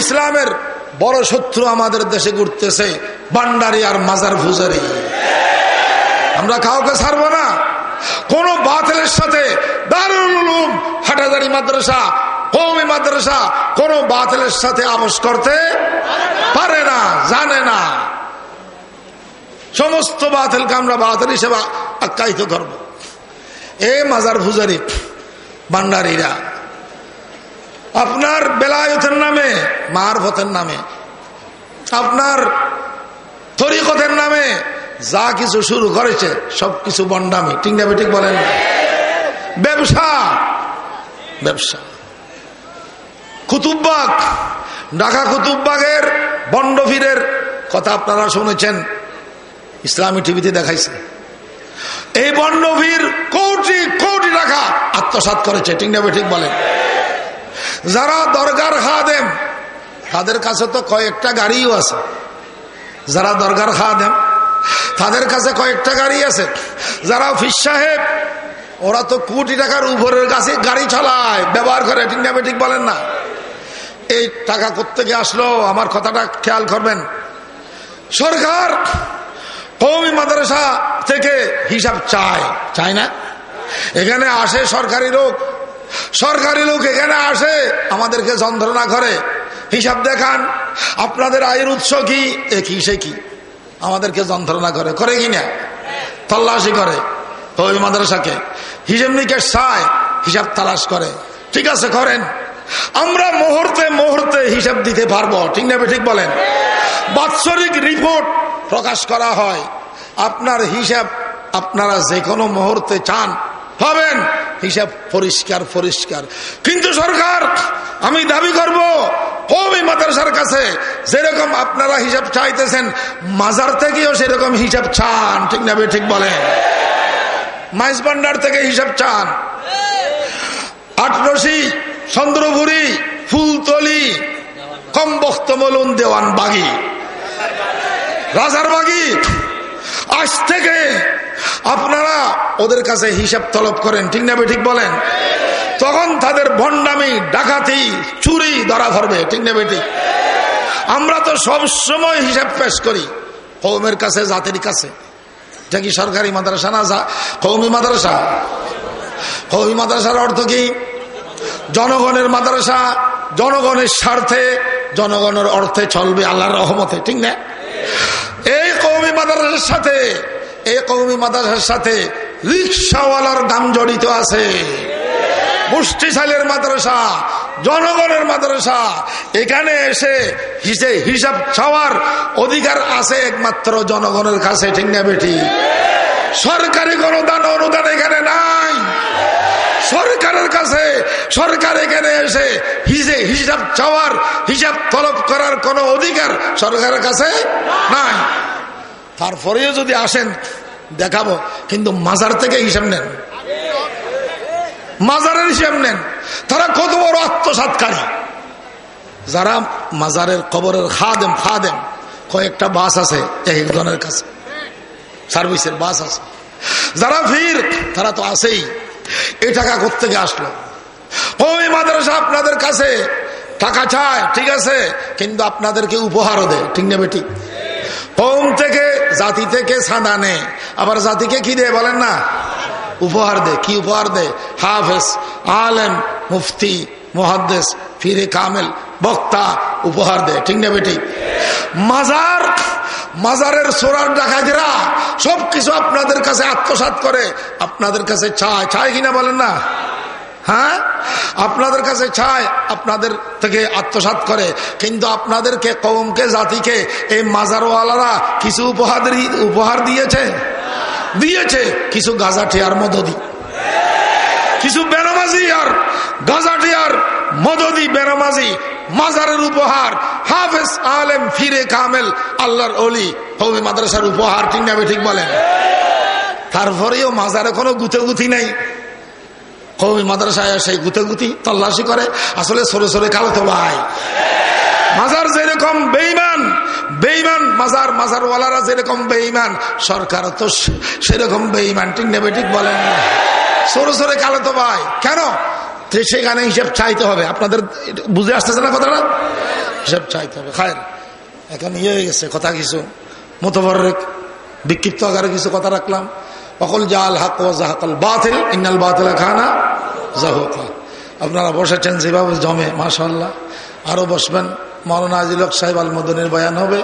ইসলামের বড় শত্রু আমাদের দেশে ঘুরতেছে, বান্ডারি আর মাজার ফুজারি আমরা কাউকে ছাড়বো না। কোন বাতিলের সাথে দারুল উলুম হাটাদারি মাদ্রাসা কৌমি মাদ্রাসা কোন বাতিলের সাথে আবস করতে পারে না, জানে না। সমস্ত বাতিলকে আমরা বাতিল হিসেবে আখ্যায়িত করব। এ মাজার ফুজারি বান্ডারিরা, আপনার বেলায়তের নামে মারফতের নামে, আপনার তরিকতের নামে যা কিছু শুরু করেছে সবকিছু বন্ডামি। ঠিক না ঠিক বলেন? ব্যবসা। ব্যবসা। কুতুববাগ। ঢাকা কুতুববাগের বন্ডফিরের কথা আপনারা শুনেছেন, ইসলামী টিভিতে দেখাইছে। এই বন্ডভীর কোটি কোটি টাকা আত্মসাত করেছে, ঠিক না ঠিক বলেন? যারা দরগার খাদেম তাদের কাছে তো কয়েকটা গাড়িও আছে। যারা দরগার খাদেম, তাদের কাছে কয়েকটা গাড়ি আছে। যারা অফিস সাহেব, ওরা তো কোটি টাকার উপরের কাছে গাড়ি চালায়, ব্যবহার করে, ঠিক না ঠিক বলেন না। এই টাকা করতে গিয়ে আসলো? আমার কথাটা খেয়াল করবেন। সরকার কৌমি মাদ্রাসা থেকে হিসাব চায়। চায় না? এখানে আসে সরকারি লোক। সরকারি লোক এখানে আসে, আমাদেরকে যন্ত্রণা করে। হিসাব দেখান, আপনাদের আয়ের উৎস কি? এ কি, সে কি? আমাদেরকে যন্ত্রণা করে করে কি না? তল্লাশি করে। ওই মাদ্রাসাকে হিসেব নিকেশ চায়, হিসাব তালাশ করে। ঠিক আছে, করেন। আমরা মুহূর্তে মুহূর্তে হিসাব দিতে পারব, ঠিক না ঠিক বলেন? বাৎসরিক রিপোর্ট প্রকাশ করা হয়। আপনার হিসাব আপনারা যে কোনো মুহূর্তে চান, পাবেন। হিসাব পরিষ্কার পরিষ্কার। কিন্তু সরকার, আমি দাবি করব কবি মাদ্রাসার কাছে যেরকম আপনারা হিসাব চাইতেছেন, মাজার থেকেও সেরকম হিসাব চান। ঠিক না ঠিক বলেন মাইস ভান্ডার থেকে হিসাব চান। আটরসি চন্দ্রপুরি, ফুলতলি কম বক্তমলুন দেওয়ান বাগি। রাজার বাগি আজ থেকে আপনারা ওদের কাছে হিসাব তলব করেন। ঠিক না ঠিক বলেন? তখন তাদের ভণ্ডামি, ডাকাতি, চুরি ধরা ধরবে। ঠিক না ঠিক আমরা তো সব সময় হিসাব পেশ করি, কৌমের কাছে, জাতির কাছে। এটা কি সরকারি মাদ্রাসা না কৌমি মাদ্রাসা? কৌমি মাদ্রাসার অর্থ কি? জনগণের মাদ্রাসা, জনগণের স্বার্থে, জনগণের অর্থে চলবে আল্লাহর রহমতে। ঠিক না? এই কৌমি মাদ্রাসার সাথে, এই কৌমি মাদ্রাসার সাথে রিক্সাওয়ালার দাম জড়িত আছে। মুষ্টিশালের মাদ্রাসা, জনগণের মাদ্রাসা, এখানে এসে হিসে হিসাব চাওয়ার অধিকার আছে একমাত্র জনগণের কাছে না বেটি সরকারি কোন দান অনুদান এখানে নাই। সরকারের কাছে, সরকার এখানে এসে হিসে হিসাব চাওয়ার হিসাব তলব করার কোন অধিকার সরকারের কাছে নাই। তারপরেও যদি আসেন, দেখাবো, কিন্তু মাজার থেকে হিসাব নেন। মাজারের হিসেব নেন। তারা কত বড় আত্মসাতকারী যারা মাজারের কবরের খাদেম খাদেম, কয়েকটা বাস আছে এক একজনের কাছে। সার্ভিসের বাস আছে। যারা ভিড়, তারা তো আসেই এই টাকা থেকে আসলো? ওই মাদ্রাসা আপনাদের কাছে টাকা চায়, ঠিক আছে, কিন্তু আপনাদেরকে উপহারও দেয়, ঠিক নেবে ঠিক হোম থেকে, জাতি থেকে সাদা নেয়, আবার জাতিকে কি দেয় বলেন না? উপহার দে কি উপহার দে হাফেজ, আলেম, মুফতি, মুহাদ্দেস, ফিরে কামেল, বক্তা, উপহার দেয়। ঠিক নেবে ঠিক মাজার, মাজারের সোরার ডাকাতেরা সবকিছু আপনাদের কাছে আত্মসাত করে, আপনাদের কাছে চায়। চায় কিনা বলেন না? হ্যাঁ? আপনাদের কাছে চায়, আপনাদের থেকে আত্মসাত করে। কিন্তু আপনাদেরকে কৌমকে জাতিকে এই মাজারওয়ালারা কিছু উপহার উপহার দিয়েছে? দিয়েছে। কিছু গাজাটিয়ার মদদি কিছু বেনামাজি আর গাজাটি আর মদদি বেনামাজি, মাজারের উপহার, হাফেজ আলেম ফিরে কামেল, আল্লাহর অলি হবি মাদ্রাসার উপহার, ঠিক না ঠিক বলেন? তারপরেও মাজারে কোনো গুতি নেই। কবি মাদ্রাসায় সেই গুতি তল্লাশি করে, আসলে সরে সরে কালো তো ভাই। মাজার যেরকম বেইমান বেইমান মাজার, মাজারওয়ালারা যেরকম বেইমান সরকার তো সেরকম বেইমান ঠিক নেবে ঠিক বলেন? সরে সরে কালো তো ভাই। কেন? সেখানে হিসেব চাইতে হবে। আপনাদের বুঝে আসতেছে না কথাটা? হিসেব চাইতে হবে। খায়ের, এখন ইয়ে হয়ে গেছে কথা কিছু। মোতবর বিক্ষিপ্ত আকারে কিছু কথা রাখলাম। অকল জাল হাক জাহাকাল বাতিল, ইন্নাল বাতিল খানা জাহুকা। আপনারা বসেছেন যেভাবে জমে মাশাল্লাহ আরও বসবেন। মৌলানা আজিলক সাহেব আল মদনের বয়ান হবে।